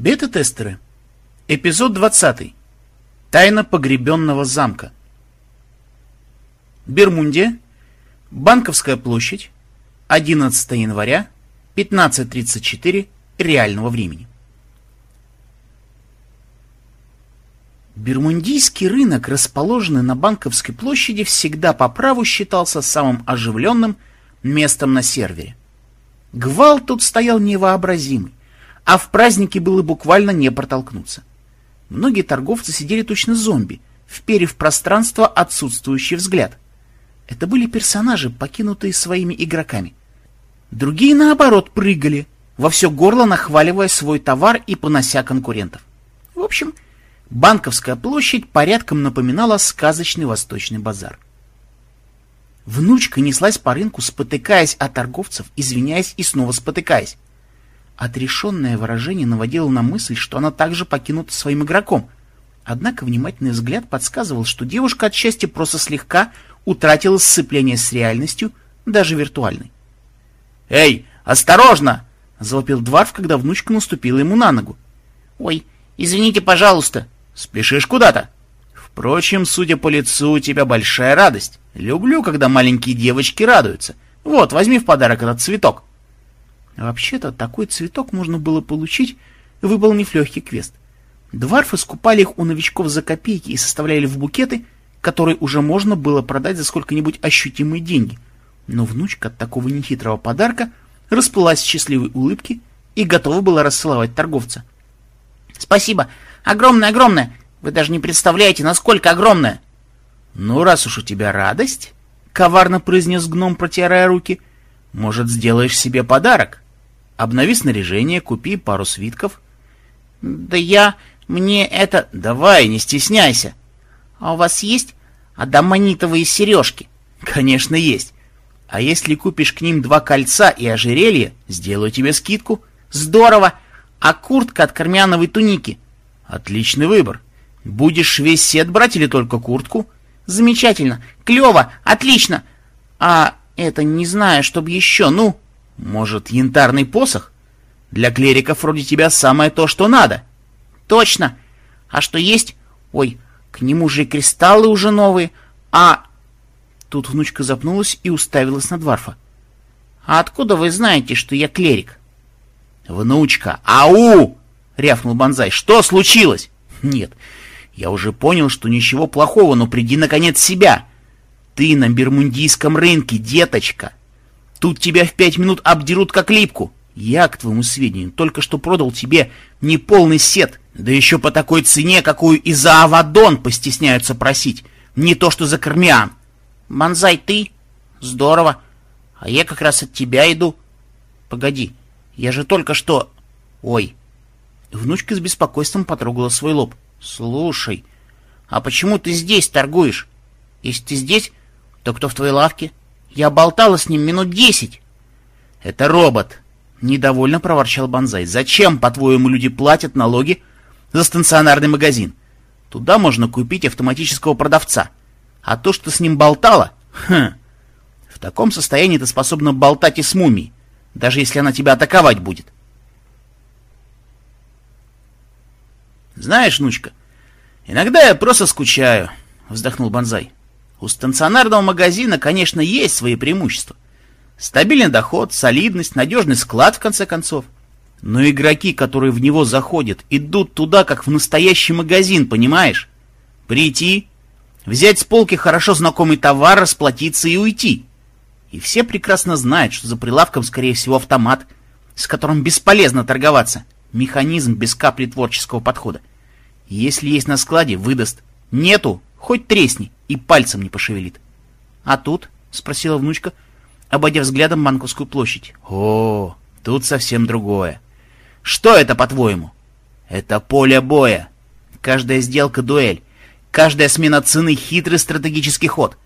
Бета-тестеры. Эпизод 20. Тайна погребенного замка. Бермундия. Банковская площадь. 11 января. 15.34 реального времени. Бермундийский рынок, расположенный на Банковской площади, всегда по праву считался самым оживленным местом на сервере. Гвал тут стоял невообразимый, а в празднике было буквально не протолкнуться. Многие торговцы сидели точно зомби, вперев пространство отсутствующий взгляд. Это были персонажи, покинутые своими игроками. Другие, наоборот, прыгали, во все горло нахваливая свой товар и понося конкурентов. В общем, Банковская площадь порядком напоминала сказочный восточный базар. Внучка неслась по рынку, спотыкаясь от торговцев, извиняясь и снова спотыкаясь. Отрешенное выражение наводило на мысль, что она также покинута своим игроком. Однако внимательный взгляд подсказывал, что девушка от счастья просто слегка утратила сцепление с реальностью, даже виртуальной. «Эй, осторожно!» — завопил Дварф, когда внучка наступила ему на ногу. «Ой, извините, пожалуйста!» Спешишь куда-то? Впрочем, судя по лицу, у тебя большая радость. Люблю, когда маленькие девочки радуются. Вот, возьми в подарок этот цветок. Вообще-то, такой цветок можно было получить, выполнив легкий квест. Дварфы скупали их у новичков за копейки и составляли в букеты, которые уже можно было продать за сколько-нибудь ощутимые деньги. Но внучка от такого нехитрого подарка расплылась в счастливой улыбке и готова была расцеловать торговца. «Спасибо, Огромное-огромное! Вы даже не представляете, насколько огромное!» «Ну, раз уж у тебя радость, — коварно произнес гном, протирая руки, — может, сделаешь себе подарок? Обнови снаряжение, купи пару свитков». «Да я... мне это... Давай, не стесняйся!» «А у вас есть адамонитовые сережки?» «Конечно, есть. А если купишь к ним два кольца и ожерелье, сделаю тебе скидку». «Здорово! А куртка от кармяновой туники?» Отличный выбор. Будешь весь сет брать или только куртку? Замечательно. Клево. Отлично. А это не знаю, чтоб еще, ну... Может, янтарный посох? Для клериков вроде тебя самое то, что надо. Точно. А что есть? Ой, к нему же и кристаллы уже новые. А... Тут внучка запнулась и уставилась на Дварфа. «А откуда вы знаете, что я клерик?» «Внучка, ау!» рявкнул Бонзай. «Что случилось?» «Нет, я уже понял, что ничего плохого, но приди, наконец, себя. Ты на бермундийском рынке, деточка. Тут тебя в пять минут обдерут как липку. Я, к твоему сведению, только что продал тебе неполный сет, да еще по такой цене, какую и за Авадон постесняются просить, не то что за Кармиан. Манзай, ты? Здорово. А я как раз от тебя иду. Погоди, я же только что... Ой, Внучка с беспокойством потрогала свой лоб. «Слушай, а почему ты здесь торгуешь? Если ты здесь, то кто в твоей лавке? Я болтала с ним минут десять». «Это робот», — недовольно проворчал Бонзай. «Зачем, по-твоему, люди платят налоги за станционарный магазин? Туда можно купить автоматического продавца. А то, что с ним болтала... Хм... В таком состоянии ты способна болтать и с мумией, даже если она тебя атаковать будет. Знаешь, внучка, иногда я просто скучаю, вздохнул Бонзай. У станционарного магазина, конечно, есть свои преимущества. Стабильный доход, солидность, надежный склад, в конце концов. Но игроки, которые в него заходят, идут туда, как в настоящий магазин, понимаешь? Прийти, взять с полки хорошо знакомый товар, расплатиться и уйти. И все прекрасно знают, что за прилавком, скорее всего, автомат, с которым бесполезно торговаться. Механизм без капли творческого подхода. Если есть на складе, выдаст. Нету, хоть тресни, и пальцем не пошевелит. — А тут? — спросила внучка, обойдя взглядом Банковскую площадь. — О, тут совсем другое. Что это, по-твоему? Это поле боя. Каждая сделка — дуэль. Каждая смена цены — хитрый стратегический ход.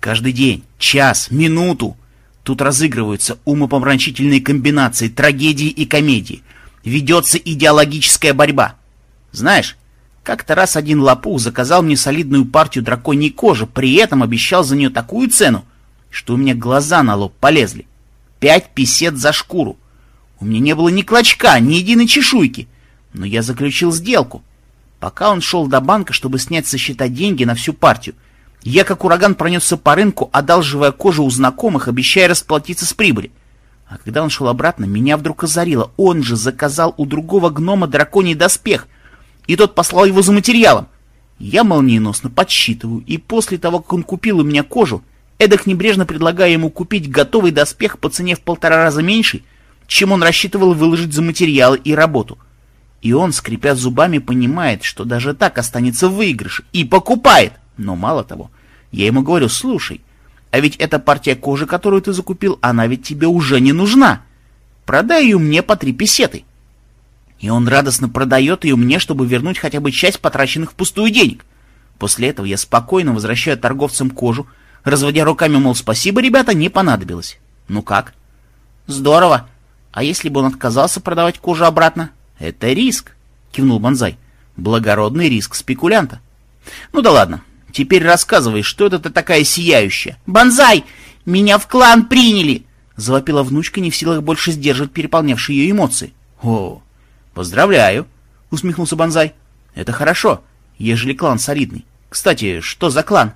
Каждый день, час, минуту тут разыгрываются умопомрачительные комбинации трагедии и комедии. Ведется идеологическая борьба. Знаешь, как-то раз один лопух заказал мне солидную партию драконьей кожи, при этом обещал за нее такую цену, что у меня глаза на лоб полезли. Пять писет за шкуру. У меня не было ни клочка, ни единой чешуйки. но я заключил сделку. Пока он шел до банка, чтобы снять со счета деньги на всю партию, я как ураган пронесся по рынку, одалживая кожу у знакомых, обещая расплатиться с прибыли. А когда он шел обратно, меня вдруг озарило. Он же заказал у другого гнома драконий доспех, и тот послал его за материалом. Я молниеносно подсчитываю, и после того, как он купил у меня кожу, эдак небрежно предлагаю ему купить готовый доспех по цене в полтора раза меньше, чем он рассчитывал выложить за материалы и работу. И он, скрипя зубами, понимает, что даже так останется в выигрыше, и покупает. Но мало того, я ему говорю, слушай, а ведь эта партия кожи, которую ты закупил, она ведь тебе уже не нужна. Продай ее мне по три песеты. И он радостно продает ее мне, чтобы вернуть хотя бы часть потраченных впустую денег. После этого я спокойно возвращаю торговцам кожу, разводя руками, мол, спасибо, ребята, не понадобилось. Ну как? Здорово. А если бы он отказался продавать кожу обратно? Это риск, кивнул Бонзай. Благородный риск спекулянта. Ну да ладно, теперь рассказывай, что это ты такая сияющая? Бонзай, меня в клан приняли! Завопила внучка, не в силах больше сдерживать переполнявшие ее эмоции. О, поздравляю, усмехнулся Бонзай. Это хорошо, ежели клан солидный. Кстати, что за клан?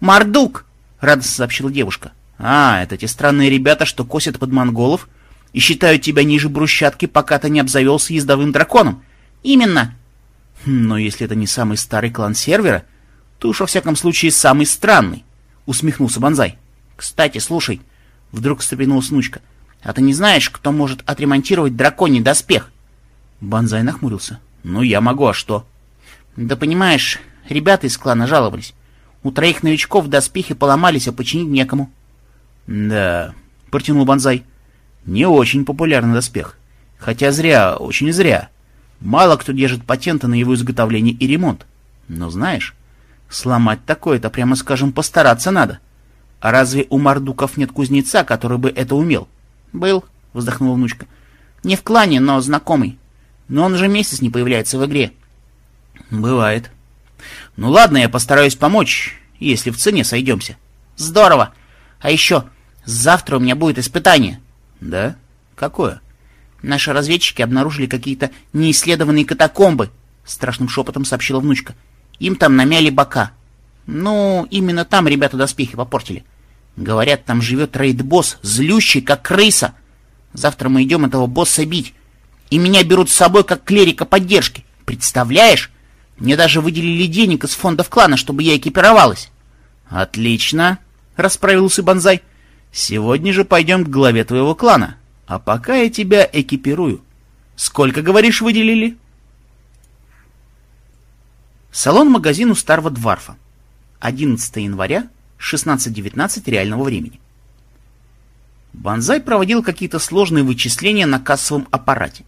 Мардук, радостно сообщила девушка. А, это те странные ребята, что косят под монголов и считают тебя ниже брусчатки, пока ты не обзавелся ездовым драконом. Именно. Хм, но если это не самый старый клан сервера, то уж во всяком случае самый странный, усмехнулся Бонзай. Кстати, слушай, вдруг встрепенулась внучка, а ты не знаешь, кто может отремонтировать драконий доспех? Бонзай нахмурился. Ну, я могу, а что? Да понимаешь, ребята из клана жаловались. У троих новичков доспехи поломались, а починить некому. Да, протянул Бонзай. Не очень популярный доспех. Хотя зря, очень зря. Мало кто держит патенты на его изготовление и ремонт. Но знаешь, сломать такое-то, прямо скажем, постараться надо. А разве у мордуков нет кузнеца, который бы это умел? Был, вздохнула внучка. Не в клане, но знакомый. Но он уже месяц не появляется в игре. Бывает. Ну ладно, я постараюсь помочь, если в цене сойдемся. Здорово. А еще, завтра у меня будет испытание. Да? Какое? Наши разведчики обнаружили какие-то неисследованные катакомбы, страшным шепотом сообщила внучка. Им там намяли бока. Ну, именно там ребята доспехи попортили. Говорят, там живет рейд-босс, злющий, как крыса. Завтра мы идем этого босса бить. И меня берут с собой, как клерика поддержки. Представляешь? Мне даже выделили денег из фондов клана, чтобы я экипировалась. Отлично, расправился Бонзай. Сегодня же пойдем к главе твоего клана, а пока я тебя экипирую. Сколько, говоришь, выделили? Салон-магазин у старого дворфа. 11 января, 16.19 реального времени. Бонзай проводил какие-то сложные вычисления на кассовом аппарате.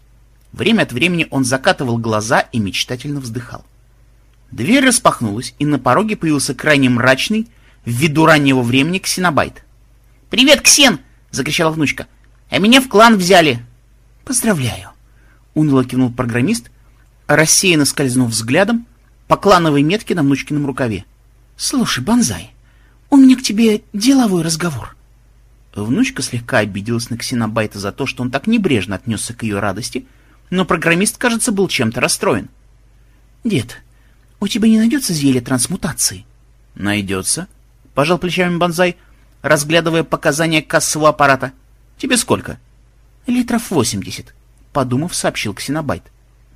Время от времени он закатывал глаза и мечтательно вздыхал. Дверь распахнулась, и на пороге появился крайне мрачный, ввиду раннего времени, ксенобайт. «Привет, Ксен!» — закричала внучка. «А меня в клан взяли!» «Поздравляю!» — уныло кивнул программист, рассеянно скользнув взглядом по клановой метке на внучкином рукаве. «Слушай, Бонзай, у меня к тебе деловой разговор». Внучка слегка обиделась на Ксенобайта за то, что он так небрежно отнесся к ее радости, но программист, кажется, был чем-то расстроен. «Дед, у тебя не найдется зелье трансмутации?» «Найдется», — пожал плечами Бонзай, — разглядывая показания кассового аппарата. «Тебе сколько?» «Литров восемьдесят», — подумав, сообщил Ксенобайт.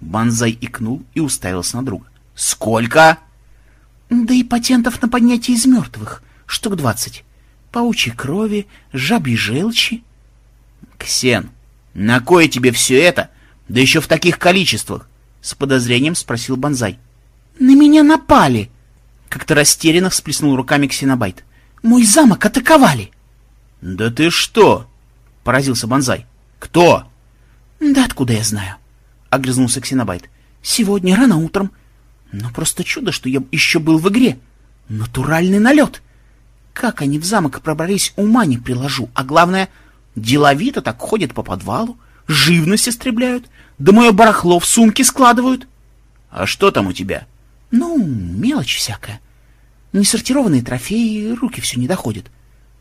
Банзай икнул и уставился на друга. «Сколько?» «Да и патентов на поднятие из мертвых. Штук двадцать. Паучьей крови, жабьей желчи». «Ксен, на кое тебе все это? Да еще в таких количествах?» С подозрением спросил Банзай. «На меня напали!» Как-то растерянно всплеснул руками Ксенобайт. Мой замок атаковали. — Да ты что? — поразился Бонзай. — Кто? — Да откуда я знаю? — огрызнулся Ксенобайт. — Сегодня рано утром. Но просто чудо, что я еще был в игре. Натуральный налет. Как они в замок пробрались, ума не приложу. А главное, деловито так ходят по подвалу, живность истребляют, да мое барахло в сумке складывают. — А что там у тебя? — Ну, мелочь всякая. Несортированные трофеи, руки все не доходят.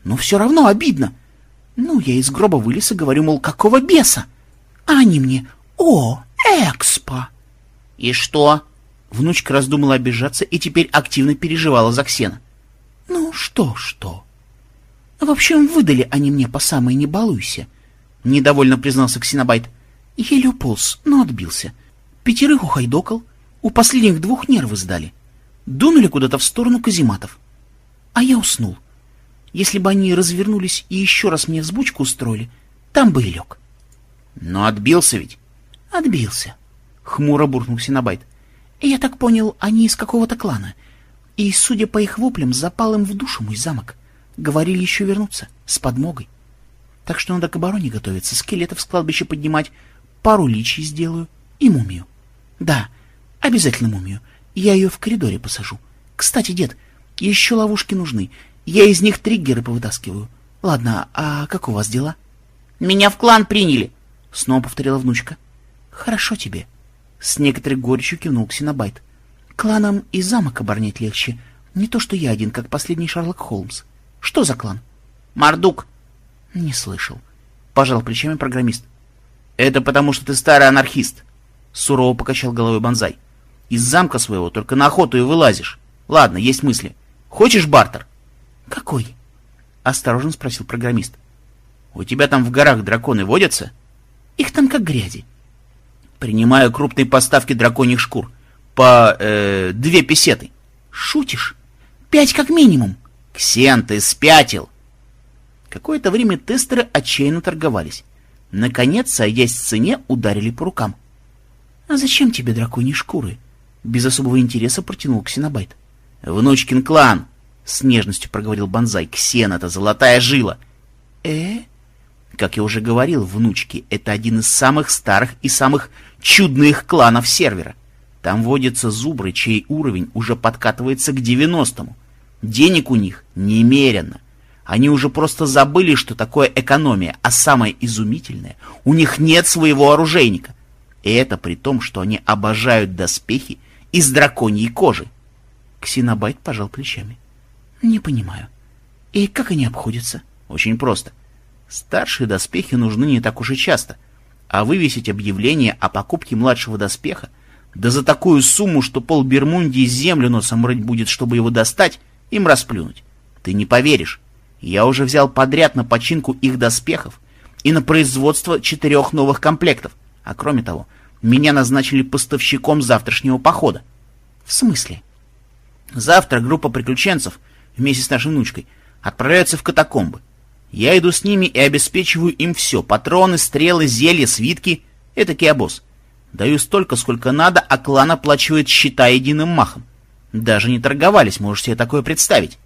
Но все равно обидно. Ну, я из гроба вылез и говорю, мол, какого беса? А они мне, о, экспо. И что? Внучка раздумала обижаться и теперь активно переживала за Ксена. Ну, что, что? В общем, выдали они мне по самой не балуйся. Недовольно признался Ксенобайт. Еле уполз, но отбился. Пятерых ухайдокал, у последних двух нервы сдали. Дунули куда-то в сторону казематов. А я уснул. Если бы они развернулись и еще раз мне взбучку устроили, там бы и лег. Но отбился ведь? Отбился. Хмуро буркнул Синабайт. Я так понял, они из какого-то клана. И, судя по их воплям, запал им в душу мой замок. Говорили еще вернуться, с подмогой. Так что надо к обороне готовиться, скелетов с кладбища поднимать, пару личий сделаю и мумию. Да, обязательно мумию. Я ее в коридоре посажу. Кстати, дед, еще ловушки нужны. Я из них триггеры повытаскиваю. Ладно, а как у вас дела? Меня в клан приняли, снова повторила внучка. Хорошо тебе. С некоторой горечью кивнул Ксенобайт. Кланом и замок оборонять легче. Не то что я один, как последний Шерлок Холмс. Что за клан? Мардук. Не слышал. Пожал плечами программист. Это потому, что ты старый анархист. Сурово покачал головой Бонзай. Из замка своего только на охоту и вылазишь. Ладно, есть мысли. Хочешь бартер? Какой? Осторожно спросил программист. У тебя там в горах драконы водятся? Их там как грязи. Принимаю крупные поставки драконьих шкур. По э, две песеты. Шутишь? Пять как минимум. Ксен, ты спятил. Какое-то время тестеры отчаянно торговались. Наконец, сойдясь в цене, ударили по рукам. — А зачем тебе драконьи шкуры? — без особого интереса протянул Ксенобайт. — Внучкин клан! — с нежностью проговорил Бонзай. — Ксен — это золотая жила! — Э? Как я уже говорил, внучки — это один из самых старых и самых чудных кланов сервера. Там водятся зубры, чей уровень уже подкатывается к девяностому. Денег у них немерено. Они уже просто забыли, что такое экономия, а самое изумительное — у них нет своего оружейника. И это при том, что они обожают доспехи из драконьей кожи. Ксенобайт пожал плечами. — Не понимаю. И как они обходятся? — Очень просто. Старшие доспехи нужны не так уж и часто, а вывесить объявление о покупке младшего доспеха, да за такую сумму, что пол Бермундии землю носом рыть будет, чтобы его достать, им расплюнуть. Ты не поверишь. Я уже взял подряд на починку их доспехов и на производство четырех новых комплектов. А кроме того, меня назначили поставщиком завтрашнего похода. В смысле? Завтра группа приключенцев вместе с нашей внучкой отправляются в катакомбы. Я иду с ними и обеспечиваю им все. Патроны, стрелы, зелья, свитки. Это киобос. Даю столько, сколько надо, а клан оплачивает счета единым махом. Даже не торговались, можешь себе такое представить.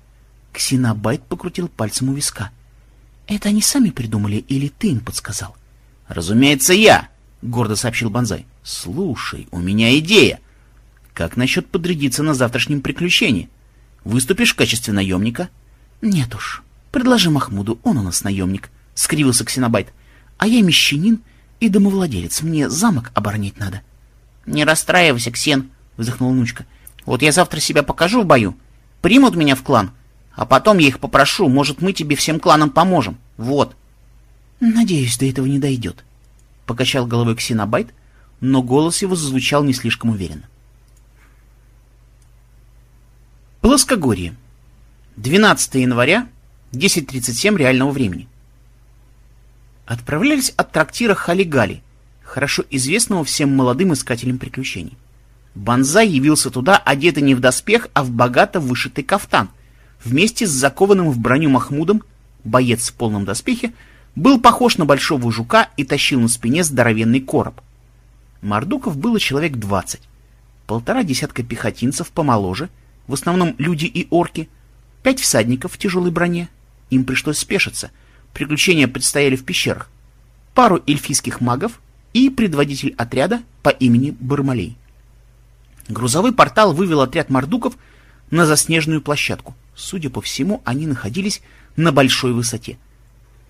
Ксенобайт покрутил пальцем у виска. «Это они сами придумали или ты им подсказал?» «Разумеется, я!» — гордо сообщил Бонзай. «Слушай, у меня идея. Как насчет подрядиться на завтрашнем приключении? Выступишь в качестве наемника?» «Нет уж. Предложи Махмуду, он у нас наемник», — скривился Ксенобайт. «А я мещанин и домовладелец. Мне замок оборонять надо». «Не расстраивайся, Ксен», — вздохнула внучка. «Вот я завтра себя покажу в бою. Примут меня в клан, а потом я их попрошу, может, мы тебе всем кланам поможем. Вот. Надеюсь, до этого не дойдет. Покачал головой Ксенобайт, но голос его зазвучал не слишком уверенно. Плоскогорье. 12 января, 10.37 реального времени. Отправлялись от трактира Халигали, хорошо известного всем молодым искателям приключений. Банзай явился туда, одетый не в доспех, а в богато вышитый кафтан — вместе с закованным в броню Махмудом, боец в полном доспехе, был похож на большого жука и тащил на спине здоровенный короб. Мордуков было человек двадцать. Полтора десятка пехотинцев помоложе, в основном люди и орки, пять всадников в тяжелой броне. Им пришлось спешиться, приключения предстояли в пещерах, пару эльфийских магов и предводитель отряда по имени Бармалей. Грузовой портал вывел отряд мордуков на заснеженную площадку. Судя по всему, они находились на большой высоте.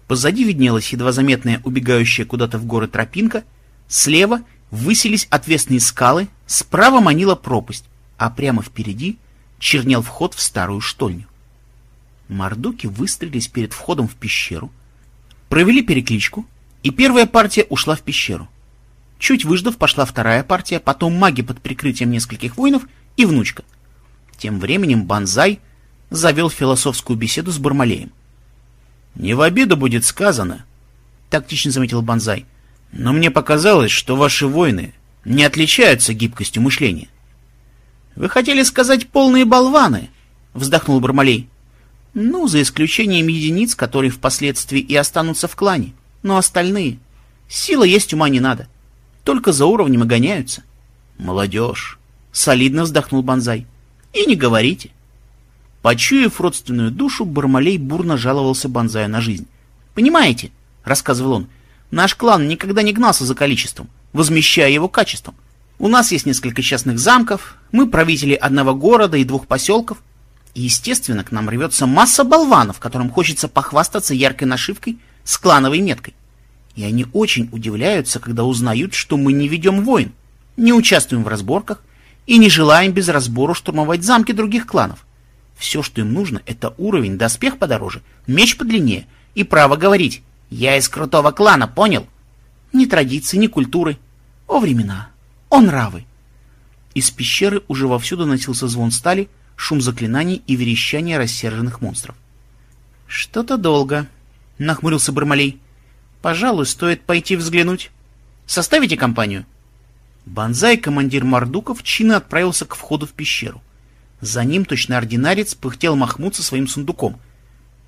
Позади виднелась едва заметная убегающая куда-то в горы тропинка, слева высились отвесные скалы, справа манила пропасть, а прямо впереди чернел вход в старую штольню. Мордуки выстрелились перед входом в пещеру, провели перекличку, и первая партия ушла в пещеру. Чуть выждав, пошла вторая партия, потом маги под прикрытием нескольких воинов и внучка. Тем временем Банзай завел философскую беседу с Бармалеем. «Не в обиду будет сказано», — тактично заметил Банзай, — «но мне показалось, что ваши воины не отличаются гибкостью мышления». «Вы хотели сказать полные болваны», — вздохнул Бармалей. «Ну, за исключением единиц, которые впоследствии и останутся в клане, но остальные. Сила есть, ума не надо. Только за уровнем и гоняются». «Молодежь», — солидно вздохнул Банзай. «И не говорите». Почуяв родственную душу, Бармалей бурно жаловался Банзаю на жизнь. «Понимаете», — рассказывал он, — «наш клан никогда не гнался за количеством, возмещая его качеством. У нас есть несколько частных замков, мы правители одного города и двух поселков. И, естественно, к нам рвется масса болванов, которым хочется похвастаться яркой нашивкой с клановой меткой. И они очень удивляются, когда узнают, что мы не ведем войн, не участвуем в разборках и не желаем без разбору штурмовать замки других кланов. Все, что им нужно, это уровень, доспех подороже, меч подлиннее и право говорить «Я из крутого клана, понял?» Ни традиции, ни культуры. О времена, о нравы. Из пещеры уже вовсю доносился звон стали, шум заклинаний и верещание рассерженных монстров. «Что-то долго», — нахмурился Бармалей. «Пожалуй, стоит пойти взглянуть. Составите компанию?» Бонзай, командир Мордуков, чинно отправился к входу в пещеру. За ним точно ординарец пыхтел Махмуд со своим сундуком.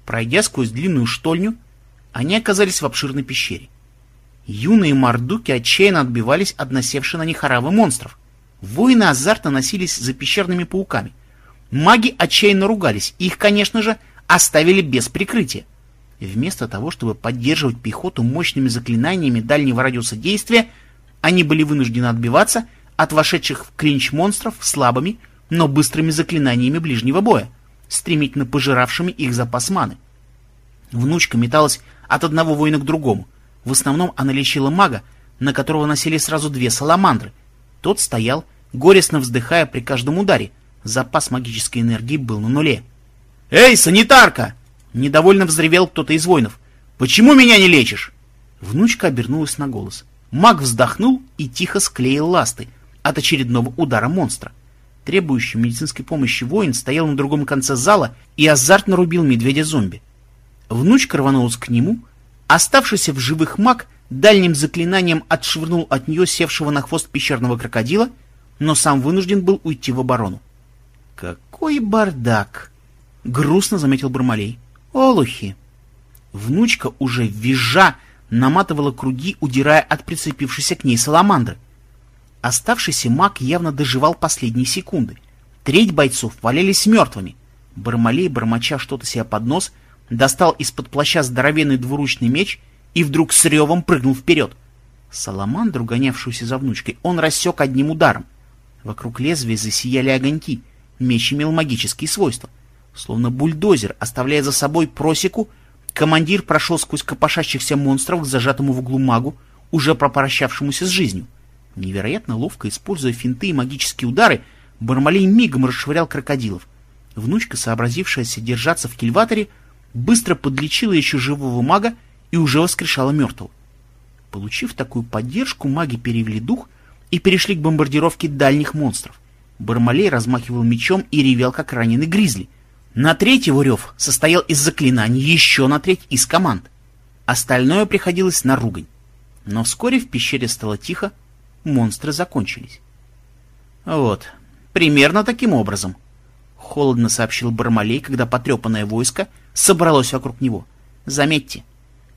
Пройдя сквозь длинную штольню, они оказались в обширной пещере. Юные мордуки отчаянно отбивались от насевших на них оравы монстров. Воины азартно носились за пещерными пауками. Маги отчаянно ругались, их, конечно же, оставили без прикрытия. Вместо того, чтобы поддерживать пехоту мощными заклинаниями дальнего радиуса действия, они были вынуждены отбиваться от вошедших в клинч монстров слабыми, но быстрыми заклинаниями ближнего боя, стремительно пожиравшими их запас маны. Внучка металась от одного воина к другому. В основном она лечила мага, на которого носили сразу две саламандры. Тот стоял, горестно вздыхая при каждом ударе. Запас магической энергии был на нуле. «Эй, санитарка!» Недовольно взревел кто-то из воинов. «Почему меня не лечишь?» Внучка обернулась на голос. Маг вздохнул и тихо склеил ласты от очередного удара монстра. Требующий медицинской помощи воин стоял на другом конце зала и азартно рубил медведя-зомби. Внучка рванулась к нему, оставшийся в живых маг дальним заклинанием отшвырнул от нее севшего на хвост пещерного крокодила, но сам вынужден был уйти в оборону. «Какой бардак!» — грустно заметил Бармалей. «Олухи!» Внучка уже визжа наматывала круги, удирая от прицепившейся к ней саламандры. Оставшийся маг явно доживал последние секунды. Треть бойцов валялись мертвыми. Бармалей, бормоча что-то себе под нос, достал из-под плаща здоровенный двуручный меч и вдруг с ревом прыгнул вперед. Саламандру, гонявшуюся за внучкой, он рассек одним ударом. Вокруг лезвия засияли огоньки. Меч имел магические свойства. Словно бульдозер, оставляя за собой просеку, командир прошел сквозь копошащихся монстров к зажатому в углу магу, уже попрощавшемуся с жизнью. Невероятно ловко используя финты и магические удары, Бармалей мигом расшвырял крокодилов. Внучка, сообразившаяся держаться в кильваторе, быстро подлечила еще живого мага и уже воскрешала мертвого. Получив такую поддержку, маги перевели дух и перешли к бомбардировке дальних монстров. Бармалей размахивал мечом и ревел, как раненый гризли. На треть его рев состоял из заклинаний, еще на треть из команд. Остальное приходилось на ругань. Но вскоре в пещере стало тихо, монстры закончились. Вот, примерно таким образом, — холодно сообщил Бармалей, когда потрепанное войско собралось вокруг него. Заметьте,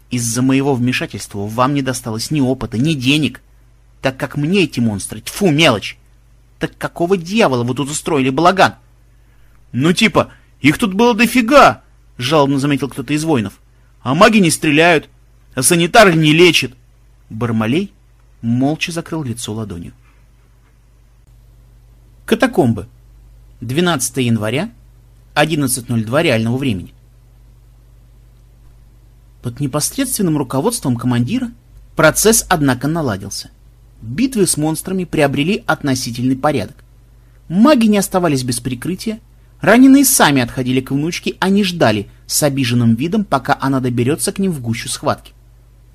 из-за моего вмешательства вам не досталось ни опыта, ни денег, так как мне эти монстры, тьфу, мелочь. Так какого дьявола вы тут устроили балаган? Ну типа, их тут было дофига, жалобно заметил кто-то из воинов. А маги не стреляют, а санитары не лечат. Бармалей молча закрыл лицо ладонью. Катакомбы. 12 января, 11.02 реального времени. Под непосредственным руководством командира процесс, однако, наладился. Битвы с монстрами приобрели относительный порядок. Маги не оставались без прикрытия, раненые сами отходили к внучке, а не ждали с обиженным видом, пока она доберется к ним в гущу схватки.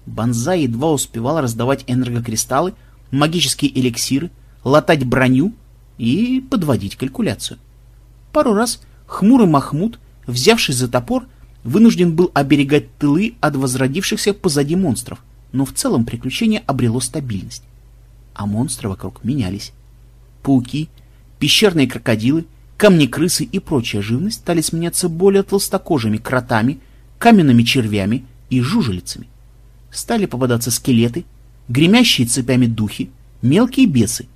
Бонзай едва успевал раздавать энергокристаллы магические эликсиры, латать броню и подводить калькуляцию. Пару раз хмурый Махмуд, взявшись за топор, вынужден был оберегать тылы от возродившихся позади монстров, но в целом приключение обрело стабильность. А монстры вокруг менялись. Пауки, пещерные крокодилы, камни-крысы и прочая живность стали сменяться более толстокожими кротами, каменными червями и жужелицами. Стали попадаться скелеты, гремящие цепями духи, мелкие бесы.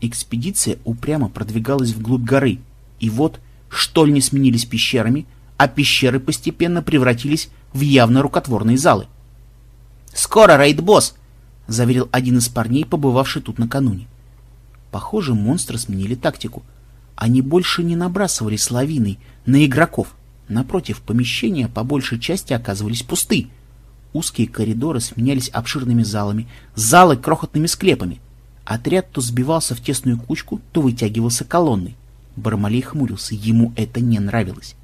Экспедиция упрямо продвигалась вглубь горы, и вот штольни сменились пещерами, а пещеры постепенно превратились в явно рукотворные залы. «Скоро, рейд-босс!» — заверил один из парней, побывавший тут накануне. Похоже, монстры сменили тактику. Они больше не набрасывались лавиной на игроков. Напротив, помещения по большей части оказывались пусты. Узкие коридоры сменялись обширными залами, залы — крохотными склепами. Отряд то сбивался в тесную кучку, то вытягивался колонной. Бармалей хмурился, ему это не нравилось.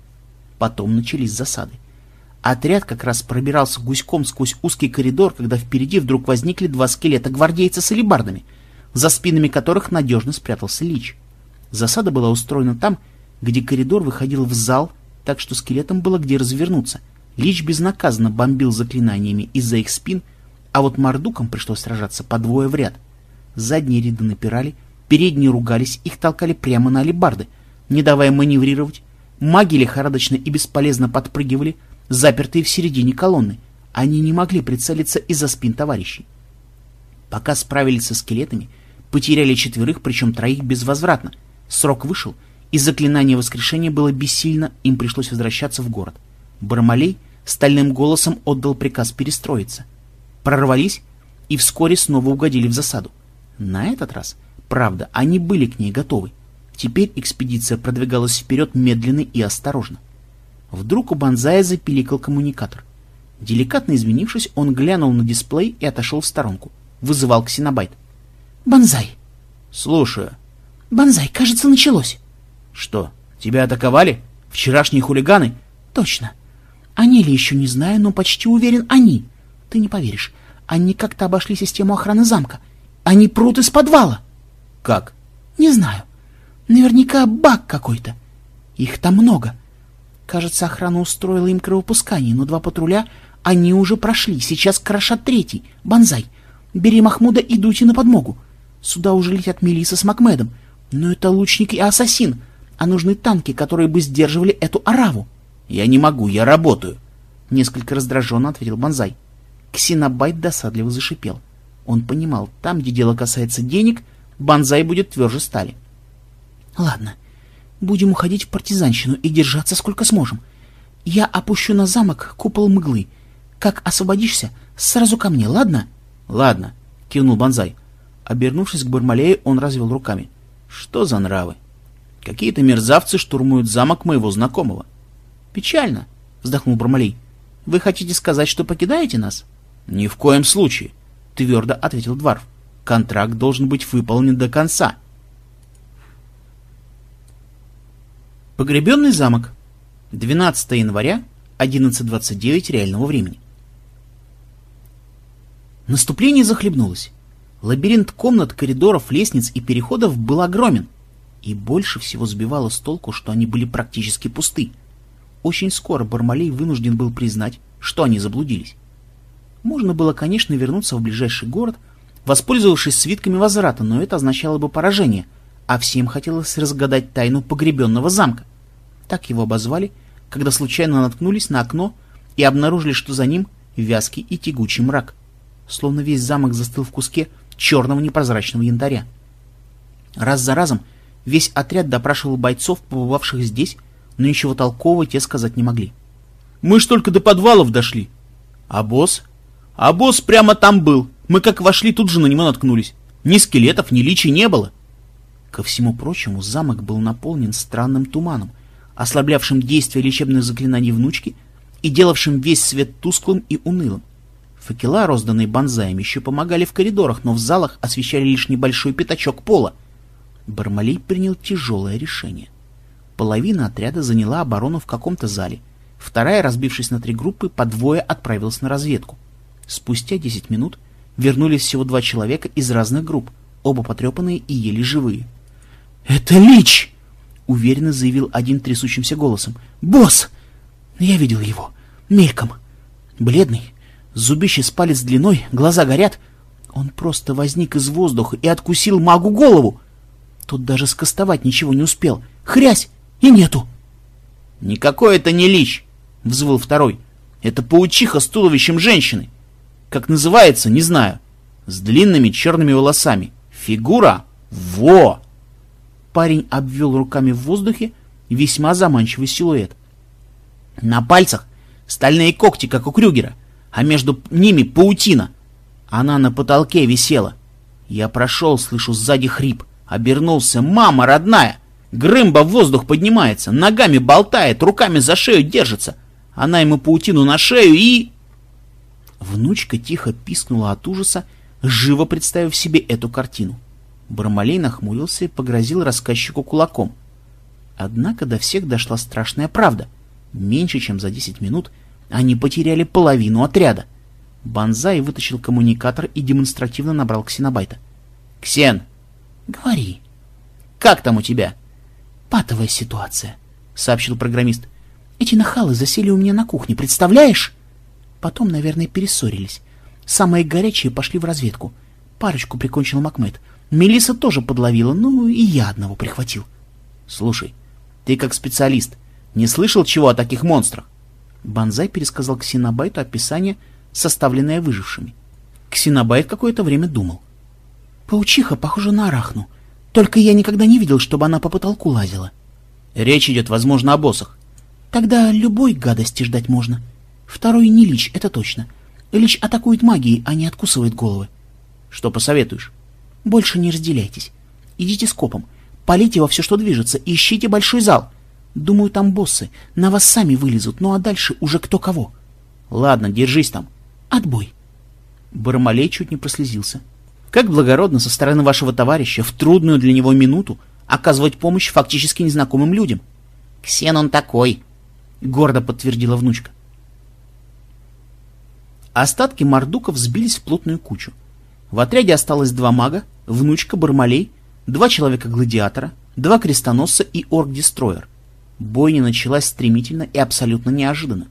Потом начались засады. Отряд как раз пробирался гуськом сквозь узкий коридор, когда впереди вдруг возникли два скелета гвардейца с алебардами, за спинами которых надежно спрятался Лич. Засада была устроена там, где коридор выходил в зал, так что скелетам было где развернуться. Лич безнаказанно бомбил заклинаниями из-за их спин, а вот мордукам пришлось сражаться по двое в ряд. Задние ряды напирали, передние ругались, их толкали прямо на алебарды, не давая маневрировать, Маги лихорадочно и бесполезно подпрыгивали, запертые в середине колонны. Они не могли прицелиться из-за спин товарищей. Пока справились со скелетами, потеряли четверых, причем троих безвозвратно. Срок вышел, и заклинание воскрешения было бессильно, им пришлось возвращаться в город. Бармалей стальным голосом отдал приказ перестроиться. Прорвались и вскоре снова угодили в засаду. На этот раз, правда, они были к ней готовы. Теперь экспедиция продвигалась вперед медленно и осторожно. Вдруг у Банзая запиликал коммуникатор. Деликатно изменившись, он глянул на дисплей и отошел в сторонку. Вызывал ксенобайт. «Банзай!» «Слушаю». «Банзай, кажется, началось». «Что, тебя атаковали? Вчерашние хулиганы?» «Точно. Они ли еще не знаю, но почти уверен, они. Ты не поверишь, они как-то обошли систему охраны замка. Они прут из подвала». «Как?» «Не знаю. Наверняка баг какой-то. Их там много. Кажется, охрана устроила им кровопускание, но два патруля они уже прошли. Сейчас крошат третий. Банзай. Бери Махмуда и дуйте на подмогу. Сюда уже летят Мелиса с Макмедом. Но это лучник и ассасин. А нужны танки, которые бы сдерживали эту ораву. Я не могу, я работаю. Несколько раздраженно ответил Банзай. Ксенобайт досадливо зашипел. Он понимал, там, где дело касается денег, Банзай будет тверже стали. Ладно, будем уходить в партизанщину и держаться сколько сможем. Я опущу на замок купол мглы. Как освободишься, сразу ко мне, ладно? Ладно, кивнул Банзай. Обернувшись к Бармалею, он развел руками. Что за нравы? Какие-то мерзавцы штурмуют замок моего знакомого. Печально, вздохнул Бармалей. Вы хотите сказать, что покидаете нас? Ни в коем случае, твердо ответил Дварф. Контракт должен быть выполнен до конца. Погребенный замок. 12 января, 11.29 реального времени. Наступление захлебнулось. Лабиринт комнат, коридоров, лестниц и переходов был огромен. И больше всего сбивало с толку, что они были практически пусты. Очень скоро Бармалей вынужден был признать, что они заблудились. Можно было, конечно, вернуться в ближайший город, воспользовавшись свитками возврата, но это означало бы поражение, а всем хотелось разгадать тайну погребенного замка так его обозвали, когда случайно наткнулись на окно и обнаружили, что за ним вязкий и тягучий мрак, словно весь замок застыл в куске черного непрозрачного янтаря. Раз за разом весь отряд допрашивал бойцов, побывавших здесь, но ничего толкового те сказать не могли. «Мы ж только до подвалов дошли!» «А босс?» «А босс прямо там был! Мы как вошли, тут же на него наткнулись! Ни скелетов, ни личий не было!» Ко всему прочему, замок был наполнен странным туманом, ослаблявшим действие лечебных заклинаний внучки и делавшим весь свет тусклым и унылым. Факела, розданные банзаем, еще помогали в коридорах, но в залах освещали лишь небольшой пятачок пола. Бармалей принял тяжелое решение. Половина отряда заняла оборону в каком-то зале, вторая, разбившись на три группы, по двое отправилась на разведку. Спустя десять минут вернулись всего два человека из разных групп, оба потрепанные и еле живые. «Это Лич!» — уверенно заявил один трясущимся голосом. «Босс! Я видел его. Мельком. Бледный, зубище с палец длиной, глаза горят. Он просто возник из воздуха и откусил магу голову. Тот даже скостовать ничего не успел. Хрясь! И нету!» «Никакой это не Лич!» — взвыл второй. «Это паучиха с туловищем женщины. Как называется, не знаю. С длинными черными волосами. Фигура? Во!» Парень обвел руками в воздухе весьма заманчивый силуэт. На пальцах стальные когти, как у Крюгера, а между ними паутина. Она на потолке висела. Я прошел, слышу сзади хрип. Обернулся. «Мама родная!» Грымба в воздух поднимается, ногами болтает, руками за шею держится. Она ему паутину на шею и... Внучка тихо пискнула от ужаса, живо представив себе эту картину. Бармалей нахмурился и погрозил рассказчику кулаком. Однако до всех дошла страшная правда. Меньше чем за десять минут они потеряли половину отряда. Банзай вытащил коммуникатор и демонстративно набрал ксенобайта. «Ксен!» «Говори». «Как там у тебя?» «Патовая ситуация», — сообщил программист. «Эти нахалы засели у меня на кухне, представляешь?» Потом, наверное, перессорились. Самые горячие пошли в разведку. Парочку прикончил Макмед. Мелиса тоже подловила, ну и я одного прихватил. Слушай, ты как специалист, не слышал чего о таких монстрах? Банзай пересказал Ксенобайту описание, составленное выжившими. Ксенобайт какое-то время думал. Паучиха похожа на арахну, только я никогда не видел, чтобы она по потолку лазила. Речь идет, возможно, о боссах. Тогда любой гадости ждать можно. Второй не лич, это точно. Лич атакует магией, а не откусывает головы. Что посоветуешь? Больше не разделяйтесь. Идите с копом. Полите во все, что движется, и ищите большой зал. Думаю, там боссы. На вас сами вылезут, ну а дальше уже кто кого. Ладно, держись там. Отбой. Бармалей чуть не прослезился. Как благородно со стороны вашего товарища в трудную для него минуту оказывать помощь фактически незнакомым людям. Ксен он такой, — гордо подтвердила внучка. Остатки мордуков сбились в плотную кучу. В отряде осталось два мага, внучка Бармалей, два человека-гладиатора, два крестоносца и орк-дестроер. Бойня началась стремительно и абсолютно неожиданно.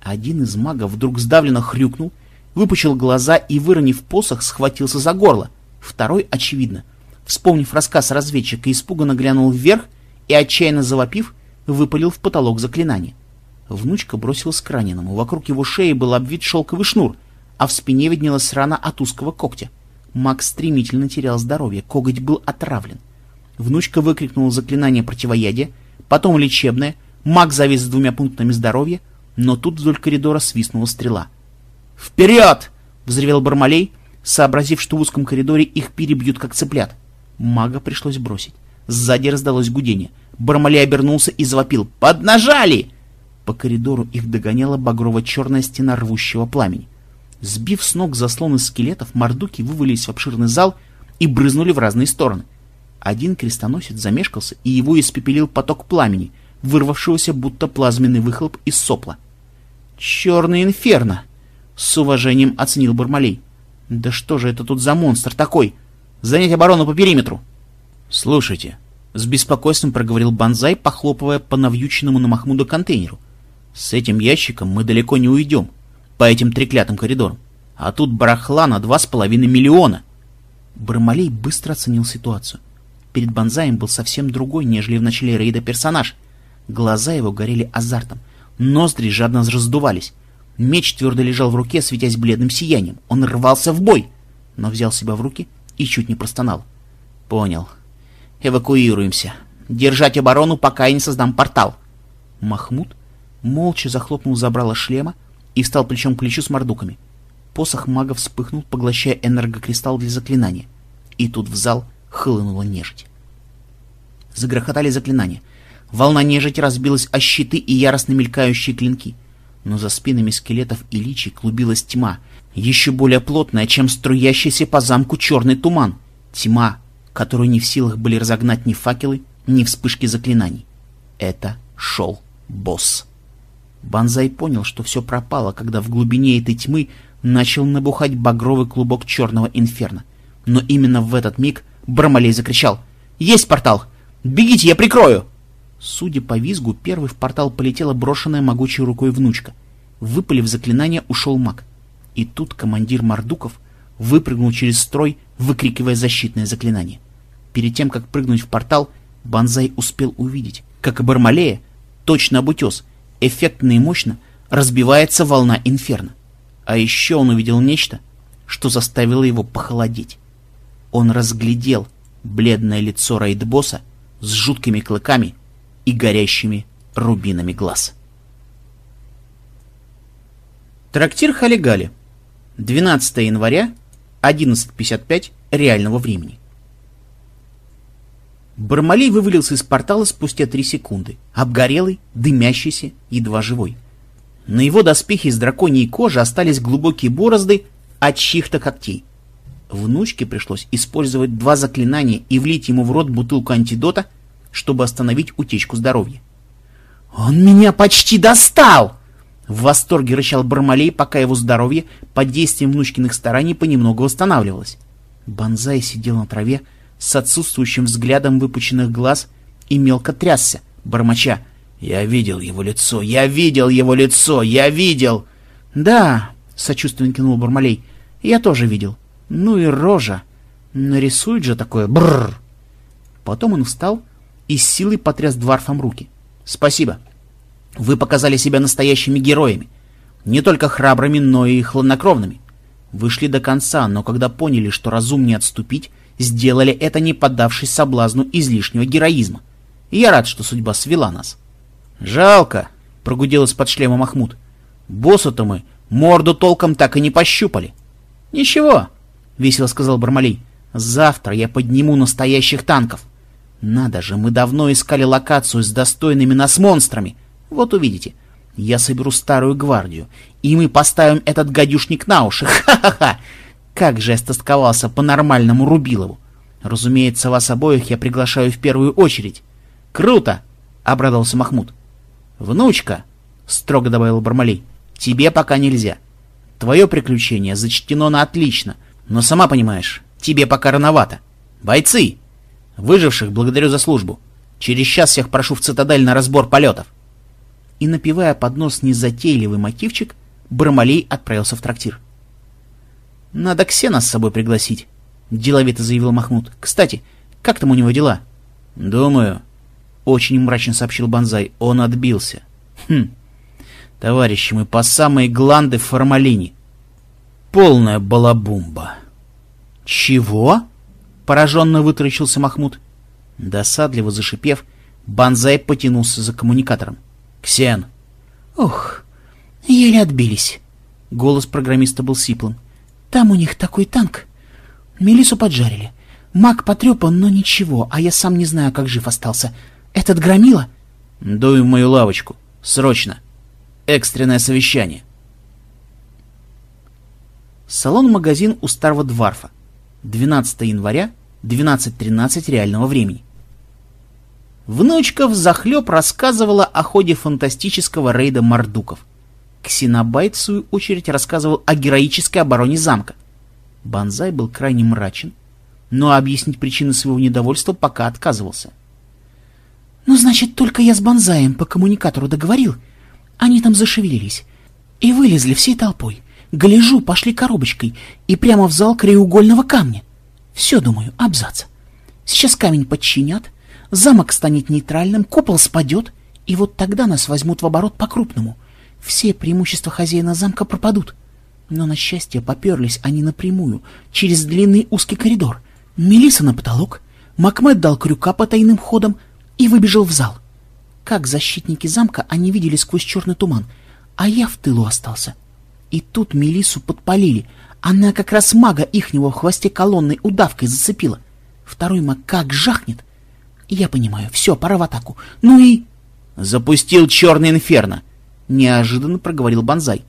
Один из магов вдруг сдавленно хрюкнул, выпучил глаза и, выронив посох, схватился за горло. Второй, очевидно, вспомнив рассказ разведчика, испуганно глянул вверх и, отчаянно завопив, выпалил в потолок заклинание. Внучка бросилась к раненому. Вокруг его шеи был обвит шелковый шнур, а в спине виднелась рана от узкого когтя. Макс стремительно терял здоровье, коготь был отравлен. Внучка выкрикнула заклинание противоядия, потом лечебное, маг завис с двумя пунктами здоровья, но тут вдоль коридора свистнула стрела. «Вперед!» — взревел Бармалей, сообразив, что в узком коридоре их перебьют как цыплят. Мага пришлось бросить. Сзади раздалось гудение. Бармалей обернулся и завопил. «Поднажали!» По коридору их догоняла багрово-черная стена рвущего пламени. Сбив с ног заслон из скелетов, мордуки вывалились в обширный зал и брызнули в разные стороны. Один крестоносец замешкался, и его испепелил поток пламени, вырвавшегося будто плазменный выхлоп из сопла. «Черный инферно!» — с уважением оценил Бармалей. «Да что же это тут за монстр такой? Занять оборону по периметру!» «Слушайте», — с беспокойством проговорил Банзай, похлопывая по навьюченному на Махмуда контейнеру. «С этим ящиком мы далеко не уйдем по этим треклятым коридорам. А тут барахла на два с половиной миллиона. Бармалей быстро оценил ситуацию. Перед Бонзаем был совсем другой, нежели в начале рейда персонаж. Глаза его горели азартом, ноздри жадно раздувались. Меч твердо лежал в руке, светясь бледным сиянием. Он рвался в бой, но взял себя в руки и чуть не простонал. «Понял. Эвакуируемся. Держать оборону, пока я не создам портал». Махмуд молча захлопнул забрало шлема, и встал плечом к плечу с мордуками. Посох мага вспыхнул, поглощая энергокристалл для заклинания. И тут в зал хлынула нежить. Загрохотали заклинания. Волна нежити разбилась о щиты и яростно мелькающие клинки. Но за спинами скелетов и личий клубилась тьма, еще более плотная, чем струящийся по замку черный туман. Тьма, которую не в силах были разогнать ни факелы, ни вспышки заклинаний. Это шел босс. Банзай понял, что все пропало, когда в глубине этой тьмы начал набухать багровый клубок черного инферно. Но именно в этот миг Бармалей закричал «Есть портал! Бегите, я прикрою!» Судя по визгу, первый в портал полетела брошенная могучей рукой внучка. Выпалив заклинание, ушел маг. И тут командир Мордуков выпрыгнул через строй, выкрикивая защитное заклинание. Перед тем, как прыгнуть в портал, Банзай успел увидеть, как и Бармалея, точно об утес, эффектно и мощно разбивается волна инферно. А еще он увидел нечто, что заставило его похолодеть. Он разглядел бледное лицо рейдбосса с жуткими клыками и горящими рубинами глаз. Трактир Халигали. 12 января, 11.55 реального времени. Бармалей вывалился из портала спустя три секунды, обгорелый, дымящийся, едва живой. На его доспехе из драконьей кожи остались глубокие борозды от чьих-то когтей. Внучке пришлось использовать два заклинания и влить ему в рот бутылку антидота, чтобы остановить утечку здоровья. «Он меня почти достал!» В восторге рычал Бармалей, пока его здоровье под действием внучкиных стараний понемногу восстанавливалось. Бонзай сидел на траве с отсутствующим взглядом выпученных глаз и мелко трясся, бормоча. «Я видел его лицо! Я видел его лицо! Я видел!» «Да!» — сочувственно кинул Бармалей. «Я тоже видел. Ну и рожа! Нарисует же такое! Бррр!» Потом он встал и с силой потряс дворфом руки. «Спасибо!» Вы показали себя настоящими героями. Не только храбрыми, но и хладнокровными. Вы шли до конца, но когда поняли, что разумнее отступить, сделали это, не поддавшись соблазну излишнего героизма. И я рад, что судьба свела нас. «Жалко», — прогудел из-под шлема Махмуд. «Боссу-то мы морду толком так и не пощупали». «Ничего», — весело сказал Бармалей. «Завтра я подниму настоящих танков. Надо же, мы давно искали локацию с достойными нас монстрами». Вот увидите. Я соберу старую гвардию, и мы поставим этот гадюшник на уши. Ха-ха-ха! Как же я стосковался по нормальному Рубилову. Разумеется, вас обоих я приглашаю в первую очередь. Круто! — обрадовался Махмуд. Внучка, — строго добавил Бармалей, — тебе пока нельзя. Твое приключение зачтено на отлично, но сама понимаешь, тебе пока рановато. Бойцы! Выживших благодарю за службу. Через час всех прошу в цитадель на разбор полетов и, напевая под нос незатейливый мотивчик, Бармалей отправился в трактир. «Надо Ксена с собой пригласить», — деловито заявил Махмуд. «Кстати, как там у него дела?» «Думаю», — очень мрачно сообщил Бонзай, — «он отбился». «Хм, товарищи, мы по самой гланды в формалине. Полная балабумба». «Чего?» — пораженно вытаращился Махмуд. Досадливо зашипев, Бонзай потянулся за коммуникатором. «Ксен!» «Ох, еле отбились!» Голос программиста был сиплым. «Там у них такой танк. Мелису поджарили. Маг потрепан, но ничего, а я сам не знаю, как жив остался. Этот громила?» «Дуй в мою лавочку. Срочно. Экстренное совещание». Салон-магазин у старого дворфа. 12 января, 12.13 реального времени. Внучка взахлеб рассказывала о ходе фантастического рейда мордуков. Ксенобайт, в свою очередь, рассказывал о героической обороне замка. Банзай был крайне мрачен, но объяснить причины своего недовольства пока отказывался. «Ну, значит, только я с Банзаем по коммуникатору договорил. Они там зашевелились и вылезли всей толпой. Гляжу, пошли коробочкой и прямо в зал краеугольного камня. Все, думаю, абзац. Сейчас камень подчинят, замок станет нейтральным, купол спадет, и вот тогда нас возьмут в оборот по-крупному. Все преимущества хозяина замка пропадут. Но, на счастье, поперлись они напрямую, через длинный узкий коридор. Мелиса на потолок, Макмед дал крюка по тайным ходам и выбежал в зал. Как защитники замка они видели сквозь черный туман, а я в тылу остался. И тут Мелису подпалили. Она как раз мага ихнего в хвосте колонной удавкой зацепила. Второй маг как жахнет, я понимаю, все, пора в атаку. Ну и... Запустил черный инферно, неожиданно проговорил Банзай.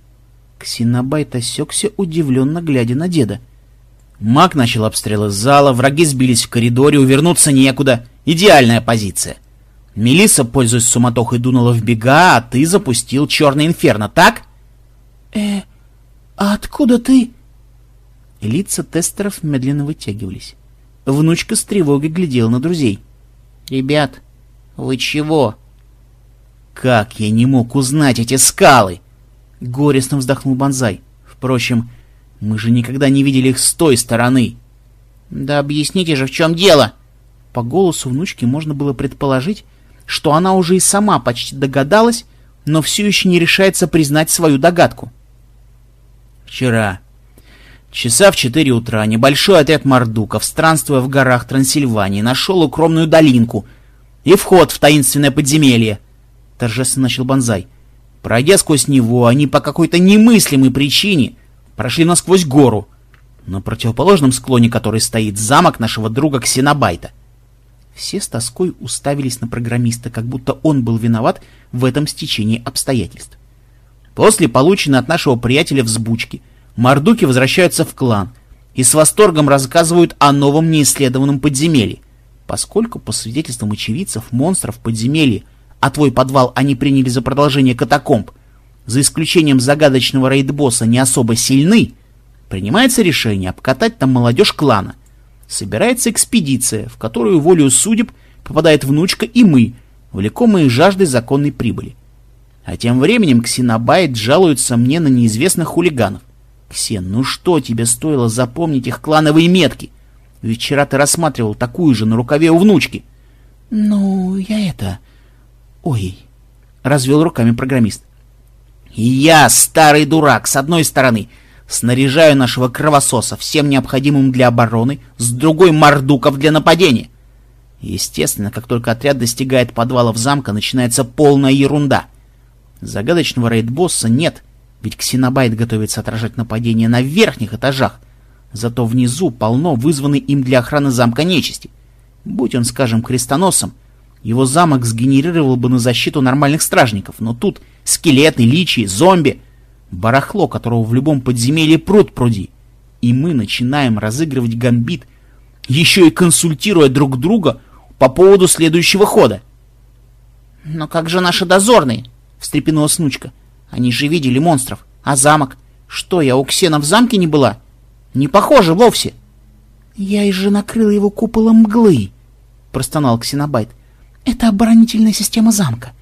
Ксенобайт осекся, удивленно глядя на деда. Маг начал обстрел из зала, враги сбились в коридоре, увернуться некуда. Идеальная позиция. Мелисса, пользуясь суматохой, дунула в бега, а ты запустил черный инферно, так? Э, а откуда ты...» Лица тестеров медленно вытягивались. Внучка с тревогой глядела на друзей. «Ребят, вы чего?» «Как я не мог узнать эти скалы?» Горестно вздохнул Бонзай. «Впрочем, мы же никогда не видели их с той стороны». «Да объясните же, в чем дело!» По голосу внучки можно было предположить, что она уже и сама почти догадалась, но все еще не решается признать свою догадку. Вчера, часа в четыре утра, небольшой отряд мордуков, странствуя в горах Трансильвании, нашел укромную долинку и вход в таинственное подземелье, — торжественно начал Бонзай. Пройдя сквозь него, они по какой-то немыслимой причине прошли насквозь гору, на противоположном склоне которой стоит замок нашего друга Ксенобайта. Все с тоской уставились на программиста, как будто он был виноват в этом стечении обстоятельств. После полученной от нашего приятеля взбучки, мордуки возвращаются в клан и с восторгом рассказывают о новом неисследованном подземелье, поскольку, по свидетельствам очевидцев, монстров в подземелье, а твой подвал они приняли за продолжение катакомб, за исключением загадочного рейд-босса не особо сильны, принимается решение обкатать там молодежь клана — собирается экспедиция, в которую волею судеб попадает внучка и мы, влекомые жаждой законной прибыли. А тем временем Ксенобайт жалуется мне на неизвестных хулиганов. Ксен, ну что тебе стоило запомнить их клановые метки? Ведь вчера ты рассматривал такую же на рукаве у внучки. Ну, я это... Ой, развел руками программист. Я, старый дурак, с одной стороны, Снаряжаю нашего кровососа всем необходимым для обороны, с другой мордуков для нападения. Естественно, как только отряд достигает подвалов замка, начинается полная ерунда. Загадочного рейд-босса нет, ведь Ксенобайт готовится отражать нападение на верхних этажах. Зато внизу полно вызванной им для охраны замка нечисти. Будь он, скажем, крестоносом, его замок сгенерировал бы на защиту нормальных стражников, но тут скелеты, личи, зомби — барахло, которого в любом подземелье пруд пруди. И мы начинаем разыгрывать гамбит, еще и консультируя друг друга по поводу следующего хода. «Но как же наши дозорные?» — встрепенулась внучка. «Они же видели монстров. А замок? Что, я у Ксена в замке не была? Не похоже вовсе!» «Я и же накрыл его куполом мглы», — простонал Ксенобайт. «Это оборонительная система замка.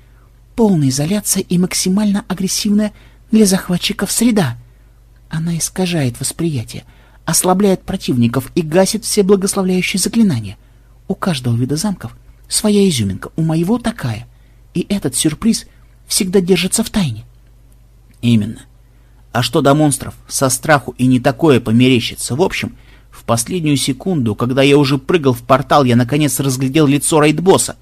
Полная изоляция и максимально агрессивная для захватчиков среда. Она искажает восприятие, ослабляет противников и гасит все благословляющие заклинания. У каждого вида замков своя изюминка, у моего такая. И этот сюрприз всегда держится в тайне. Именно. А что до монстров? Со страху и не такое померещится. В общем, в последнюю секунду, когда я уже прыгал в портал, я наконец разглядел лицо рейдбосса,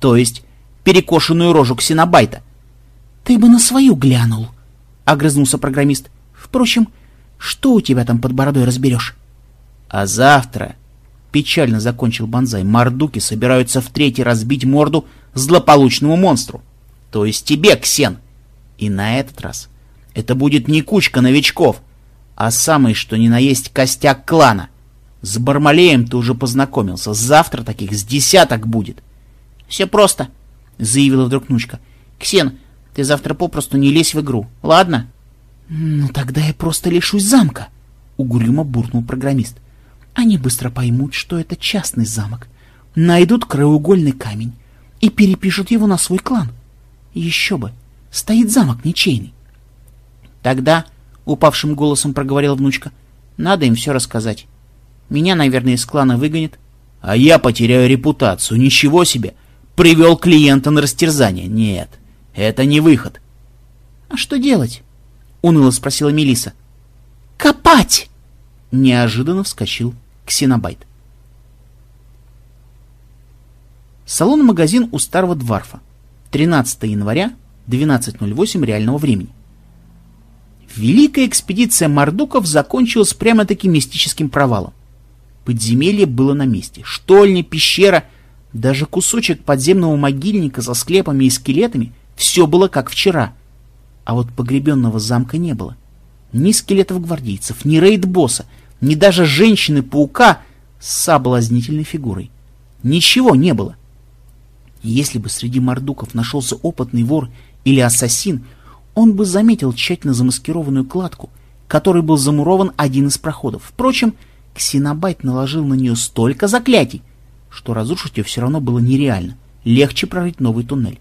то есть перекошенную рожу ксенобайта. — Ты бы на свою глянул, — огрызнулся программист. «Впрочем, что у тебя там под бородой разберешь?» «А завтра...» — печально закончил Бонзай. «Мордуки собираются в третий разбить морду злополучному монстру. То есть тебе, Ксен. И на этот раз это будет не кучка новичков, а самый что ни на есть костяк клана. С Бармалеем ты уже познакомился. Завтра таких с десяток будет». «Все просто», — заявила вдруг внучка. «Ксен, ты завтра попросту не лезь в игру, ладно? — Ну тогда я просто лишусь замка, — угрюмо буркнул программист. — Они быстро поймут, что это частный замок, найдут краеугольный камень и перепишут его на свой клан. Еще бы, стоит замок ничейный. — Тогда, — упавшим голосом проговорила внучка, — надо им все рассказать. Меня, наверное, из клана выгонят. — А я потеряю репутацию, ничего себе! Привел клиента на растерзание. Нет, это не выход. А что делать? уныло спросила Мелиса. Копать! Неожиданно вскочил Ксенобайт. Салон-магазин у старого дворфа. 13 января, 12.08 реального времени. Великая экспедиция мордуков закончилась прямо-таки мистическим провалом. Подземелье было на месте. Штольня, пещера, даже кусочек подземного могильника со склепами и скелетами все было как вчера. А вот погребенного замка не было. Ни скелетов гвардейцев, ни рейд-босса, ни даже женщины-паука с соблазнительной фигурой. Ничего не было. Если бы среди мордуков нашелся опытный вор или ассасин, он бы заметил тщательно замаскированную кладку, которой был замурован один из проходов. Впрочем, Ксенобайт наложил на нее столько заклятий, что разрушить ее все равно было нереально. Легче прорыть новый туннель.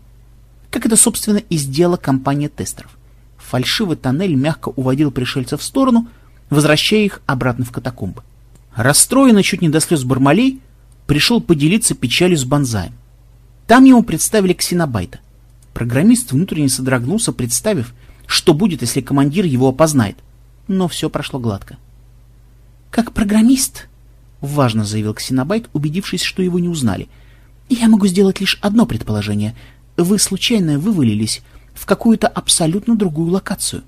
Как это, собственно, и сделала компания тестеров. Фальшивый тоннель мягко уводил пришельцев в сторону, возвращая их обратно в катакомбы. Расстроенный чуть не до слез Бармалей пришел поделиться печалью с Бонзаем. Там ему представили Ксенобайта. Программист внутренне содрогнулся, представив, что будет, если командир его опознает. Но все прошло гладко. «Как программист», — важно заявил Ксенобайт, убедившись, что его не узнали, — «я могу сделать лишь одно предположение. Вы случайно вывалились в какую-то абсолютно другую локацию.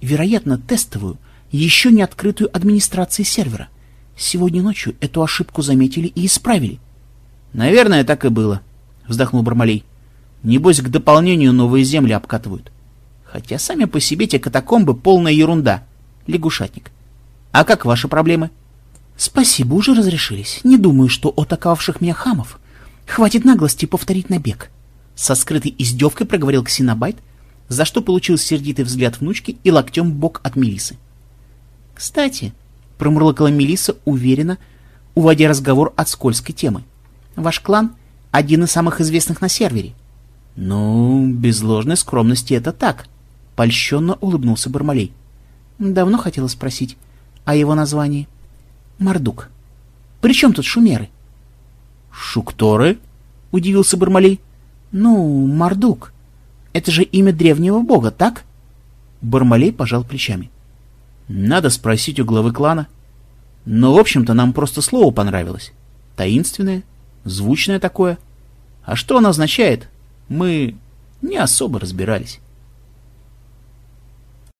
Вероятно, тестовую, еще не открытую администрацией сервера. Сегодня ночью эту ошибку заметили и исправили. — Наверное, так и было, — вздохнул Бармалей. — Небось, к дополнению новые земли обкатывают. Хотя сами по себе те катакомбы — полная ерунда. Лягушатник. А как ваши проблемы? — Спасибо, уже разрешились. Не думаю, что от атаковавших меня хамов хватит наглости повторить набег. Со скрытой издевкой проговорил Ксенобайт, за что получил сердитый взгляд внучки и локтем бок от Мелисы. Кстати, — промурлыкала Мелиса уверенно, уводя разговор от скользкой темы. «Ваш клан — один из самых известных на сервере». «Ну, без ложной скромности это так», — польщенно улыбнулся Бармалей. «Давно хотела спросить о его названии. Мардук. При чем тут шумеры?» «Шукторы?» — удивился Бармалей. «Ну, Мардук. Это же имя древнего бога, так?» Бармалей пожал плечами. Надо спросить у главы клана. Но, в общем-то, нам просто слово понравилось. Таинственное, звучное такое. А что оно означает, мы не особо разбирались.